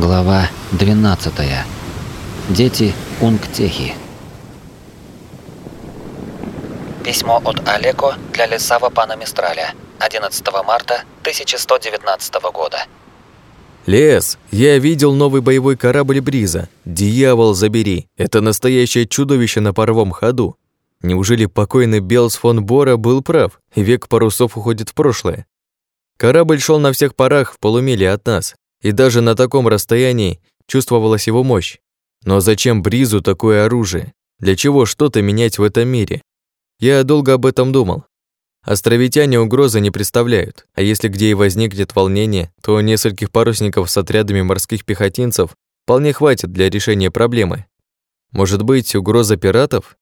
Глава 12. Дети Унгтехи. Письмо от Олеко для Лесава пана Мистраля. 11 марта 1119 года. Лес, я видел новый боевой корабль Бриза. Дьявол, забери. Это настоящее чудовище на паровом ходу. Неужели покойный Белс фон Бора был прав, и век парусов уходит в прошлое? Корабль шел на всех парах в полумиле от нас, и даже на таком расстоянии чувствовалась его мощь. Но зачем Бризу такое оружие? Для чего что-то менять в этом мире? Я долго об этом думал. Островитяне угрозы не представляют, а если где и возникнет волнение, то нескольких парусников с отрядами морских пехотинцев вполне хватит для решения проблемы. Может быть, угроза пиратов?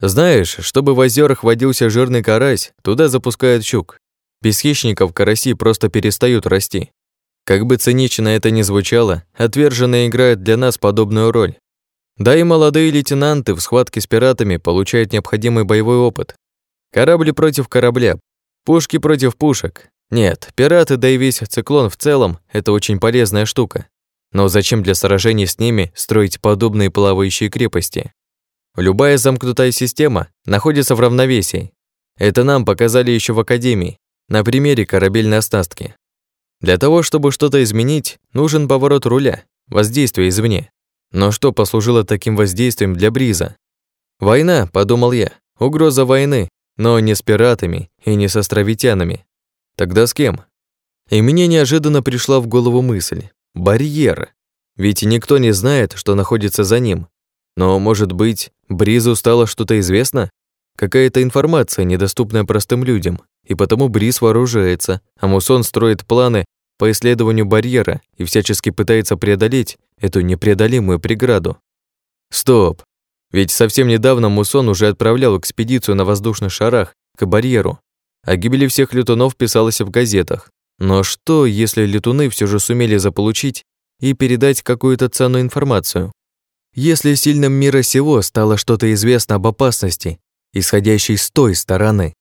Знаешь, чтобы в озерах водился жирный карась, туда запускают щук. Без хищников караси просто перестают расти. Как бы цинично это ни звучало, отверженные играют для нас подобную роль. Да и молодые лейтенанты в схватке с пиратами получают необходимый боевой опыт. Корабли против корабля, пушки против пушек. Нет, пираты, да и весь циклон в целом – это очень полезная штука. Но зачем для сражений с ними строить подобные плавающие крепости? Любая замкнутая система находится в равновесии. Это нам показали еще в Академии, на примере корабельной оснастки. Для того, чтобы что-то изменить, нужен поворот руля, воздействие извне. Но что послужило таким воздействием для Бриза? Война, подумал я, угроза войны, но не с пиратами и не с островитянами. Тогда с кем? И мне неожиданно пришла в голову мысль. Барьер. Ведь никто не знает, что находится за ним. Но, может быть, Бризу стало что-то известно? Какая-то информация, недоступная простым людям, и потому Бриз вооружается, а Мусон строит планы по исследованию барьера и всячески пытается преодолеть эту непреодолимую преграду. Стоп! Ведь совсем недавно Мусон уже отправлял экспедицию на воздушных шарах к барьеру. О гибели всех летунов писалось в газетах. Но что, если летуны все же сумели заполучить и передать какую-то ценную информацию? Если сильным мира сего стало что-то известно об опасности, исходящей с той стороны?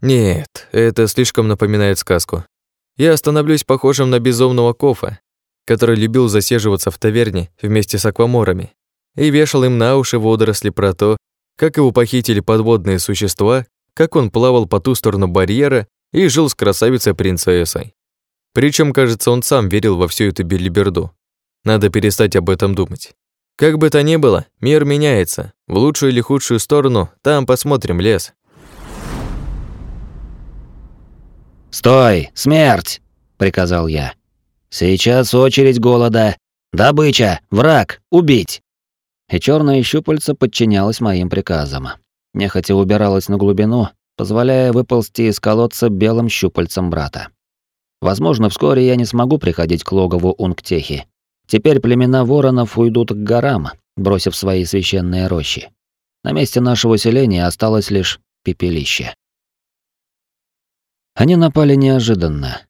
Нет, это слишком напоминает сказку я становлюсь похожим на безумного кофа, который любил засиживаться в таверне вместе с акваморами и вешал им на уши водоросли про то, как его похитили подводные существа, как он плавал по ту сторону барьера и жил с красавицей-принцессой. Причем, кажется, он сам верил во всю эту белиберду. Надо перестать об этом думать. Как бы то ни было, мир меняется. В лучшую или худшую сторону, там посмотрим лес. «Стой! Смерть!» — приказал я. «Сейчас очередь голода. Добыча! Враг! Убить!» И черное щупальце подчинялось моим приказам. Нехотя убиралась на глубину, позволяя выползти из колодца белым щупальцем брата. Возможно, вскоре я не смогу приходить к логову Унгтехи. Теперь племена воронов уйдут к горам, бросив свои священные рощи. На месте нашего селения осталось лишь пепелище. Они напали неожиданно.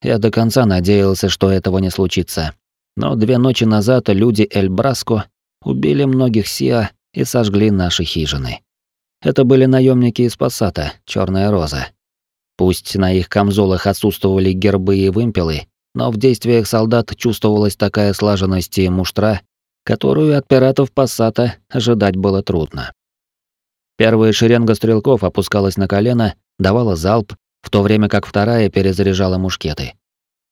Я до конца надеялся, что этого не случится. Но две ночи назад люди Эль-Браско убили многих Сиа и сожгли наши хижины. Это были наемники из Пассата, Черная Роза. Пусть на их камзолах отсутствовали гербы и вымпелы, но в действиях солдат чувствовалась такая слаженность и муштра, которую от пиратов Пассата ожидать было трудно. Первая шеренга стрелков опускалась на колено, давала залп, в то время как вторая перезаряжала мушкеты.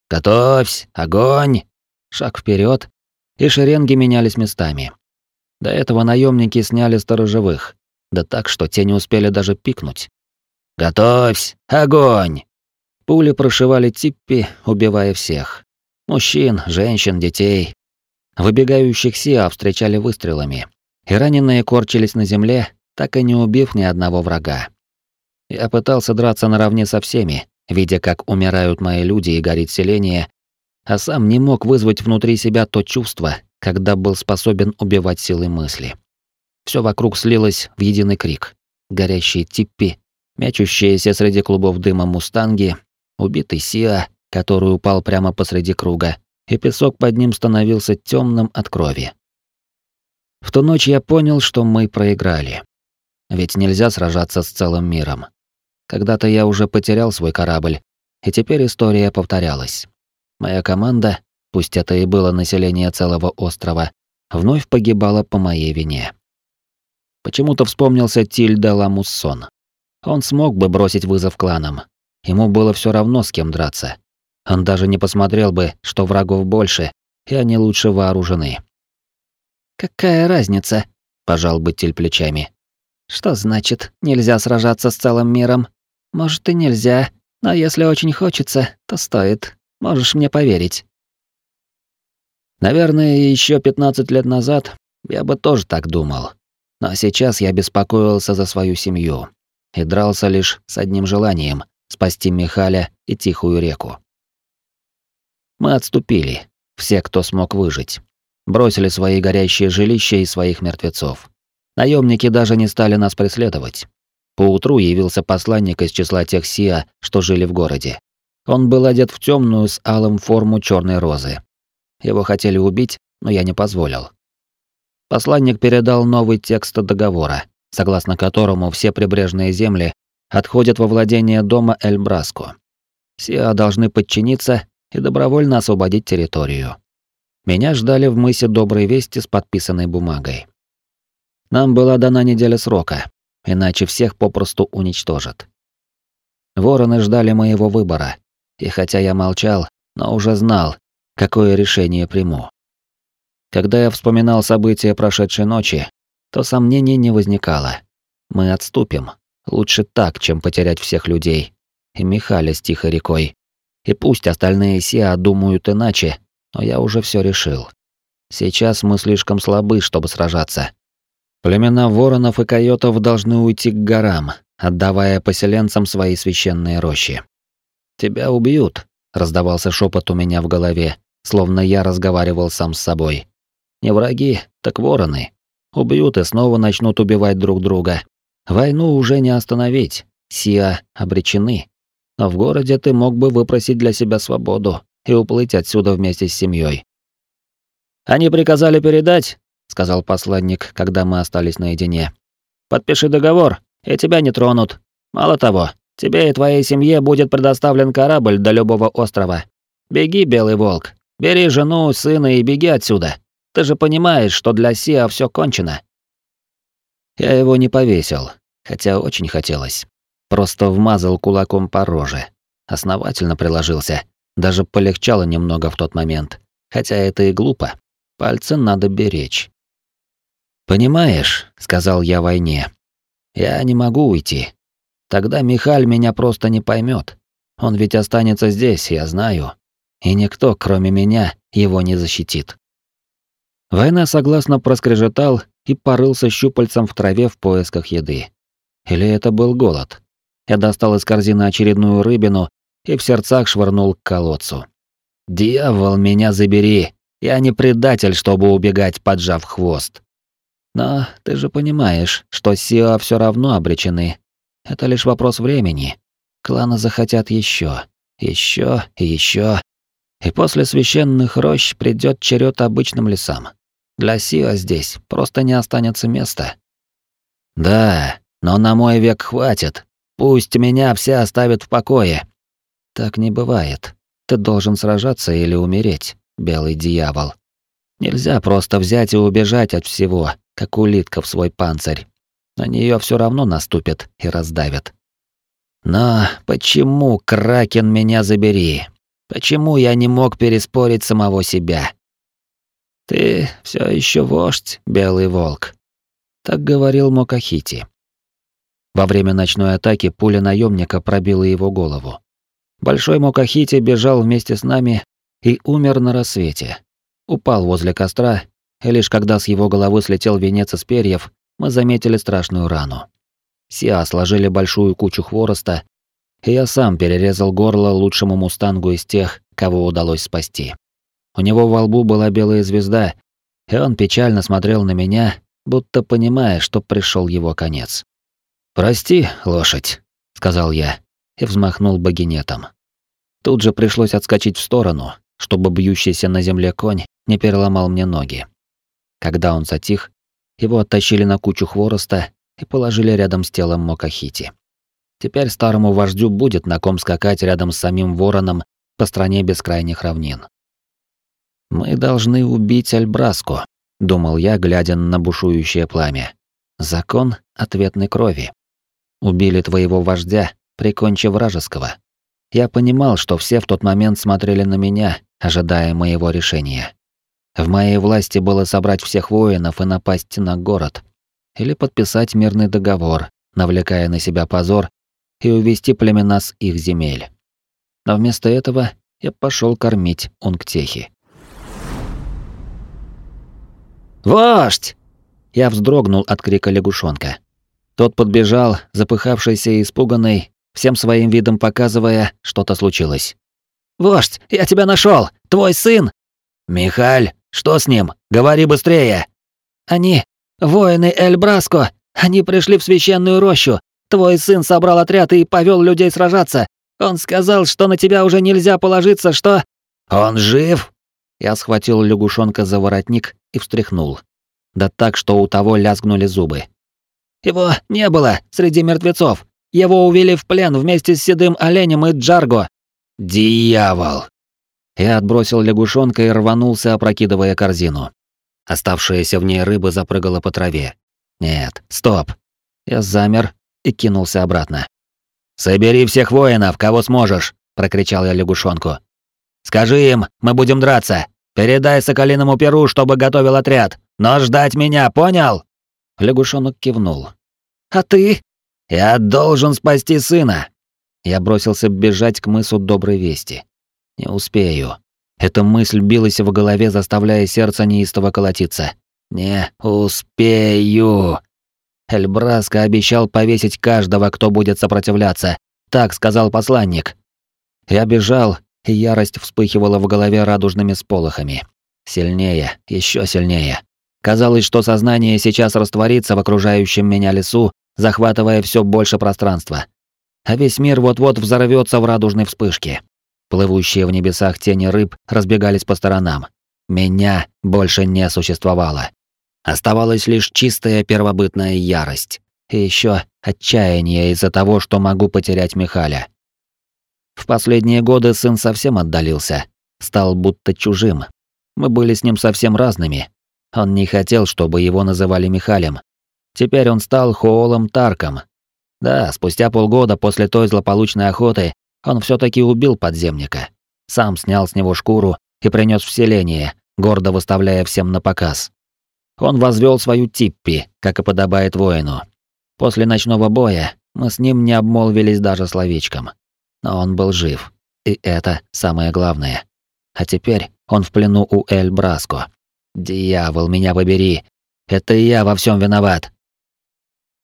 «Готовься! Огонь!» Шаг вперед, и шеренги менялись местами. До этого наемники сняли сторожевых, да так, что те не успели даже пикнуть. «Готовься! Огонь!» Пули прошивали Типпи, убивая всех. Мужчин, женщин, детей. Выбегающих Сиа встречали выстрелами. И раненые корчились на земле, так и не убив ни одного врага. Я пытался драться наравне со всеми, видя, как умирают мои люди и горит селение, а сам не мог вызвать внутри себя то чувство, когда был способен убивать силой мысли. Все вокруг слилось в единый крик. Горящие типпи, мячущиеся среди клубов дыма мустанги, убитый Сиа, который упал прямо посреди круга, и песок под ним становился темным от крови. В ту ночь я понял, что мы проиграли. Ведь нельзя сражаться с целым миром. Когда-то я уже потерял свой корабль, и теперь история повторялась. Моя команда, пусть это и было население целого острова, вновь погибало по моей вине. Почему-то вспомнился Тильда Ламуссон. Он смог бы бросить вызов кланам. Ему было все равно, с кем драться. Он даже не посмотрел бы, что врагов больше, и они лучше вооружены. «Какая разница?» – пожал бы Тиль плечами. «Что значит, нельзя сражаться с целым миром? Может, и нельзя, но если очень хочется, то стоит. Можешь мне поверить». Наверное, еще 15 лет назад я бы тоже так думал. Но сейчас я беспокоился за свою семью и дрался лишь с одним желанием — спасти Михаля и Тихую реку. Мы отступили, все, кто смог выжить. Бросили свои горящие жилища и своих мертвецов. Наемники даже не стали нас преследовать. Поутру явился посланник из числа тех Сиа, что жили в городе. Он был одет в темную с алым форму черной розы. Его хотели убить, но я не позволил. Посланник передал новый текст договора, согласно которому все прибрежные земли отходят во владение дома Эль-Браско. Сиа должны подчиниться и добровольно освободить территорию. Меня ждали в мысе Доброй Вести с подписанной бумагой. Нам была дана неделя срока, иначе всех попросту уничтожат. Вороны ждали моего выбора, и хотя я молчал, но уже знал, какое решение приму. Когда я вспоминал события прошедшей ночи, то сомнений не возникало. Мы отступим. Лучше так, чем потерять всех людей. И Михаля с тихой рекой. И пусть остальные Сиа думают иначе, но я уже все решил. Сейчас мы слишком слабы, чтобы сражаться. Племена воронов и койотов должны уйти к горам, отдавая поселенцам свои священные рощи. «Тебя убьют», — раздавался шепот у меня в голове, словно я разговаривал сам с собой. Не враги, так вороны. Убьют и снова начнут убивать друг друга. Войну уже не остановить. Сиа обречены. Но в городе ты мог бы выпросить для себя свободу и уплыть отсюда вместе с семьей. Они приказали передать, сказал посланник, когда мы остались наедине. Подпиши договор, и тебя не тронут. Мало того, тебе и твоей семье будет предоставлен корабль до любого острова. Беги, белый волк. Бери жену, сына и беги отсюда. Ты же понимаешь, что для Сиа все кончено. Я его не повесил, хотя очень хотелось. Просто вмазал кулаком по роже. Основательно приложился. Даже полегчало немного в тот момент. Хотя это и глупо. Пальцы надо беречь. «Понимаешь», — сказал я войне, — «я не могу уйти. Тогда Михаль меня просто не поймет. Он ведь останется здесь, я знаю. И никто, кроме меня, его не защитит. Война согласно проскрежетал и порылся щупальцем в траве в поисках еды. Или это был голод? Я достал из корзины очередную рыбину и в сердцах швырнул к колодцу. «Дьявол, меня забери! Я не предатель, чтобы убегать, поджав хвост!» «Но ты же понимаешь, что Сиа все равно обречены. Это лишь вопрос времени. Кланы захотят еще, еще и еще. И после священных рощ придет черед обычным лесам. Для Сиа здесь просто не останется места. Да, но на мой век хватит. Пусть меня все оставят в покое. Так не бывает. Ты должен сражаться или умереть, белый дьявол. Нельзя просто взять и убежать от всего, как улитка в свой панцирь. На нее все равно наступят и раздавят. Но почему, Кракен, меня забери? Почему я не мог переспорить самого себя? «Ты все еще вождь, белый волк», — так говорил Мокахити. Во время ночной атаки пуля наемника пробила его голову. Большой Мокахити бежал вместе с нами и умер на рассвете. Упал возле костра, и лишь когда с его головы слетел венец из перьев, мы заметили страшную рану. Сиа сложили большую кучу хвороста, и я сам перерезал горло лучшему мустангу из тех, кого удалось спасти. У него во лбу была белая звезда, и он печально смотрел на меня, будто понимая, что пришел его конец. «Прости, лошадь», — сказал я и взмахнул багинетом. Тут же пришлось отскочить в сторону, чтобы бьющийся на земле конь не переломал мне ноги. Когда он затих, его оттащили на кучу хвороста и положили рядом с телом Мокахити. Теперь старому вождю будет на ком скакать рядом с самим вороном по стране бескрайних равнин. Мы должны убить Альбраску, думал я, глядя на бушующее пламя. Закон ответной крови. Убили твоего вождя, прикончив вражеского. Я понимал, что все в тот момент смотрели на меня, ожидая моего решения. В моей власти было собрать всех воинов и напасть на город. Или подписать мирный договор, навлекая на себя позор, и увести племена с их земель. Но вместо этого я пошел кормить унгтехи. «Вождь!» Я вздрогнул от крика лягушонка. Тот подбежал, запыхавшийся и испуганный, всем своим видом показывая, что-то случилось. «Вождь, я тебя нашел! Твой сын!» «Михаль, что с ним? Говори быстрее!» «Они... воины Эль-Браско! Они пришли в священную рощу! Твой сын собрал отряд и повел людей сражаться! Он сказал, что на тебя уже нельзя положиться, что...» «Он жив?» Я схватил лягушонка за воротник и встряхнул. Да так, что у того лязгнули зубы. «Его не было среди мертвецов. Его увели в плен вместе с седым оленем и Джарго». «Дьявол!» Я отбросил лягушонка и рванулся, опрокидывая корзину. Оставшаяся в ней рыба запрыгала по траве. «Нет, стоп!» Я замер и кинулся обратно. «Собери всех воинов, кого сможешь!» — прокричал я лягушонку. «Скажи им, мы будем драться! Передай Соколиному Перу, чтобы готовил отряд! Но ждать меня, понял?» Лягушонок кивнул. «А ты?» «Я должен спасти сына!» Я бросился бежать к мысу Доброй Вести. Не успею. Эта мысль билась в голове, заставляя сердце неистово колотиться. «Не успею!» Эльбраско обещал повесить каждого, кто будет сопротивляться. Так сказал посланник. Я бежал, и ярость вспыхивала в голове радужными сполохами. Сильнее, еще сильнее. Казалось, что сознание сейчас растворится в окружающем меня лесу, захватывая все больше пространства. А весь мир вот-вот взорвется в радужной вспышке. Плывущие в небесах тени рыб разбегались по сторонам. Меня больше не существовало. Оставалась лишь чистая первобытная ярость. И еще отчаяние из-за того, что могу потерять Михаля. В последние годы сын совсем отдалился, стал будто чужим. Мы были с ним совсем разными. Он не хотел, чтобы его называли Михалем. Теперь он стал Хоолом Тарком. Да, спустя полгода после той злополучной охоты он все таки убил подземника. Сам снял с него шкуру и принес в селение, гордо выставляя всем на показ. Он возвел свою типпи, как и подобает воину. После ночного боя мы с ним не обмолвились даже словечком. Но он был жив. И это самое главное. А теперь он в плену у Эль Браско. Дьявол, меня побери. Это я во всем виноват.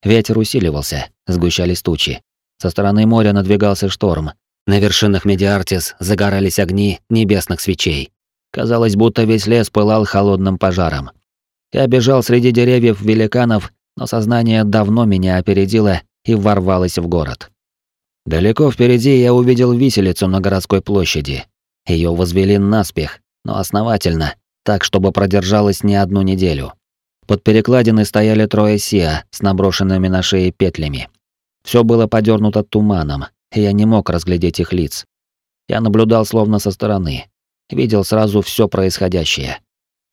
Ветер усиливался, сгущались тучи. Со стороны моря надвигался шторм. На вершинах Медиартис загорались огни небесных свечей. Казалось, будто весь лес пылал холодным пожаром. Я бежал среди деревьев великанов, но сознание давно меня опередило и ворвалось в город. Далеко впереди я увидел виселицу на городской площади. Ее возвели наспех, но основательно, так, чтобы продержалась не одну неделю. Под перекладиной стояли трое сиа с наброшенными на шее петлями. Все было подернуто туманом, и я не мог разглядеть их лиц. Я наблюдал словно со стороны. Видел сразу все происходящее.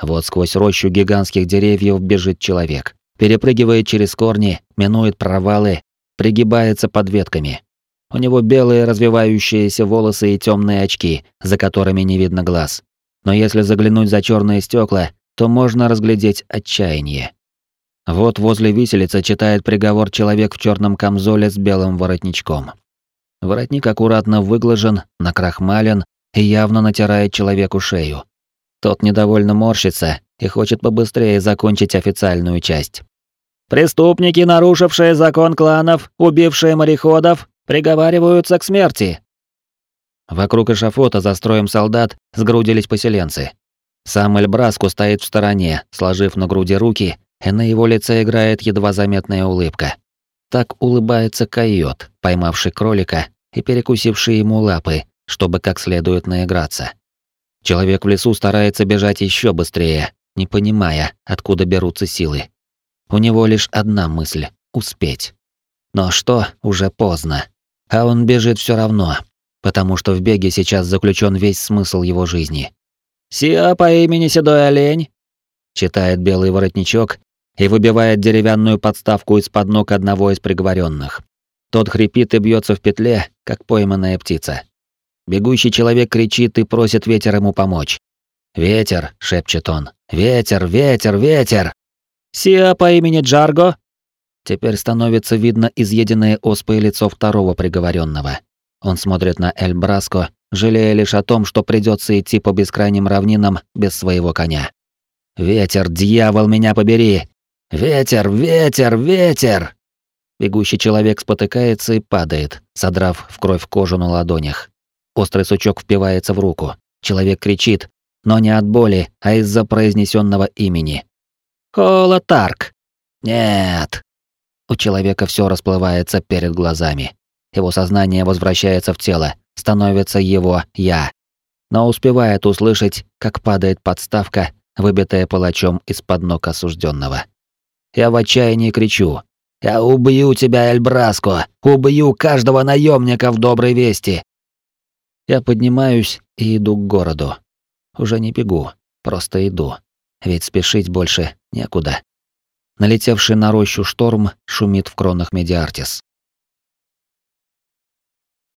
Вот сквозь рощу гигантских деревьев бежит человек. Перепрыгивает через корни, минует провалы, пригибается под ветками. У него белые развивающиеся волосы и темные очки, за которыми не видно глаз. Но если заглянуть за черные стекла, то можно разглядеть отчаяние. Вот возле виселицы читает приговор человек в черном камзоле с белым воротничком. Воротник аккуратно выглажен, накрахмален и явно натирает человеку шею. Тот недовольно морщится и хочет побыстрее закончить официальную часть. Преступники, нарушившие закон кланов, убившие мореходов, приговариваются к смерти. Вокруг эшафота за строем солдат сгрудились поселенцы. Сам Эльбраску стоит в стороне, сложив на груди руки, и на его лице играет едва заметная улыбка. Так улыбается койот, поймавший кролика и перекусивший ему лапы, чтобы как следует наиграться. Человек в лесу старается бежать еще быстрее, не понимая, откуда берутся силы. У него лишь одна мысль — успеть. Но что, уже поздно. А он бежит все равно, потому что в беге сейчас заключен весь смысл его жизни. «Сиа по имени Седой Олень», — читает белый воротничок и выбивает деревянную подставку из-под ног одного из приговоренных. Тот хрипит и бьется в петле, как пойманная птица. Бегущий человек кричит и просит ветер ему помочь. «Ветер!» — шепчет он. «Ветер, ветер, ветер!» «Сиа по имени Джарго?» Теперь становится видно изъеденное оспой лицо второго приговоренного. Он смотрит на Эль Браско, жалея лишь о том, что придется идти по бескрайним равнинам без своего коня. «Ветер, дьявол, меня побери! Ветер, ветер, ветер!» Бегущий человек спотыкается и падает, содрав в кровь кожу на ладонях. Острый сучок впивается в руку. Человек кричит, но не от боли, а из-за произнесенного имени. «Холотарк!» «Нет!» У человека все расплывается перед глазами. Его сознание возвращается в тело, становится его «я». Но успевает услышать, как падает подставка, выбитая палачом из-под ног осужденного. Я в отчаянии кричу. «Я убью тебя, Эльбраско! Убью каждого наемника в доброй вести!» Я поднимаюсь и иду к городу. Уже не бегу, просто иду. Ведь спешить больше некуда. Налетевший на рощу шторм шумит в кронах Медиартис.